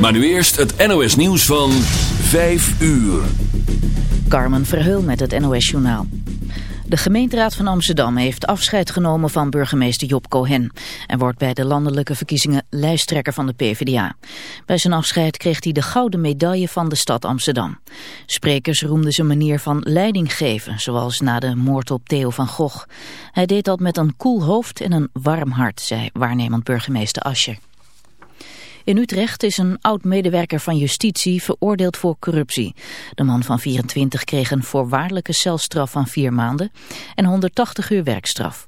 Maar nu eerst het NOS nieuws van 5 uur. Carmen Verheul met het NOS journaal. De gemeenteraad van Amsterdam heeft afscheid genomen van burgemeester Job Cohen. En wordt bij de landelijke verkiezingen lijsttrekker van de PvdA. Bij zijn afscheid kreeg hij de gouden medaille van de stad Amsterdam. Sprekers roemden zijn manier van leiding geven, zoals na de moord op Theo van Gogh. Hij deed dat met een koel hoofd en een warm hart, zei waarnemend burgemeester Ascher. In Utrecht is een oud-medewerker van justitie veroordeeld voor corruptie. De man van 24 kreeg een voorwaardelijke celstraf van vier maanden en 180 uur werkstraf.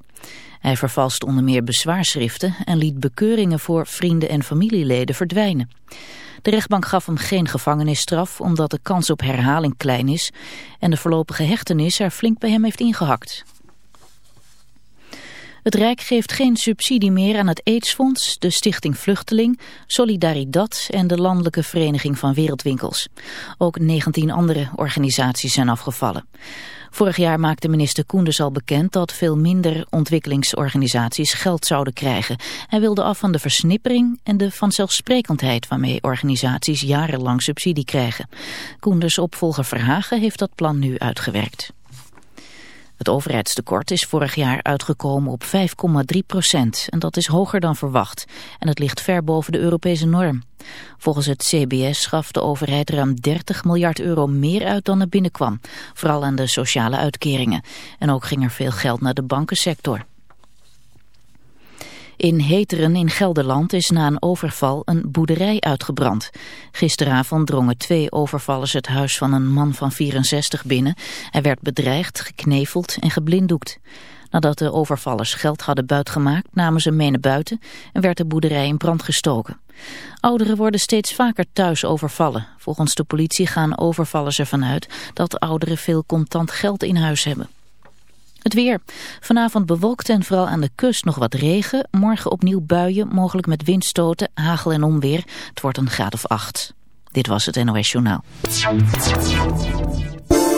Hij vervalst onder meer bezwaarschriften en liet bekeuringen voor vrienden en familieleden verdwijnen. De rechtbank gaf hem geen gevangenisstraf omdat de kans op herhaling klein is en de voorlopige hechtenis er flink bij hem heeft ingehakt. Het Rijk geeft geen subsidie meer aan het AIDS-fonds, de Stichting Vluchteling, Solidaridad en de Landelijke Vereniging van Wereldwinkels. Ook 19 andere organisaties zijn afgevallen. Vorig jaar maakte minister Koenders al bekend dat veel minder ontwikkelingsorganisaties geld zouden krijgen. Hij wilde af van de versnippering en de vanzelfsprekendheid waarmee organisaties jarenlang subsidie krijgen. Koenders opvolger Verhagen heeft dat plan nu uitgewerkt. Het overheidstekort is vorig jaar uitgekomen op 5,3 procent en dat is hoger dan verwacht. En het ligt ver boven de Europese norm. Volgens het CBS gaf de overheid ruim 30 miljard euro meer uit dan er binnenkwam. Vooral aan de sociale uitkeringen. En ook ging er veel geld naar de bankensector. In Heteren in Gelderland is na een overval een boerderij uitgebrand. Gisteravond drongen twee overvallers het huis van een man van 64 binnen. Hij werd bedreigd, gekneveld en geblinddoekt. Nadat de overvallers geld hadden buitgemaakt, namen ze mee naar buiten en werd de boerderij in brand gestoken. Ouderen worden steeds vaker thuis overvallen. Volgens de politie gaan overvallers ervan uit dat ouderen veel contant geld in huis hebben. Het weer. Vanavond bewolkt en vooral aan de kust nog wat regen. Morgen opnieuw buien, mogelijk met windstoten, hagel en onweer. Het wordt een graad of acht. Dit was het NOS Journaal.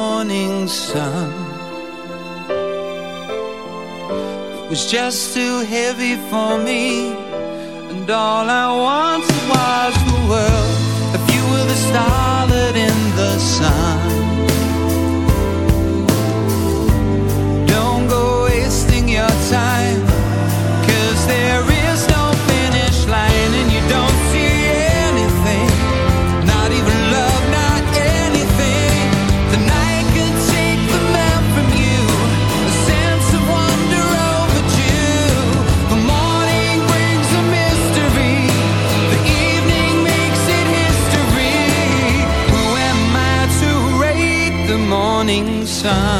morning sun. It was just too heavy for me And all I wanted was the world. If you were the starlet in the sun. time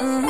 Mm-hmm.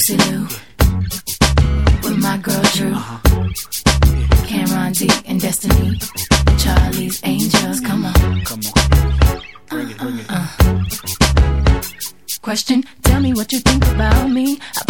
Lucy Liu. With my girl Drew. Cameron D and Destiny. Charlie's Angels, come on. Come on. Bring it, bring it. Uh. Question, tell me what you think about me. I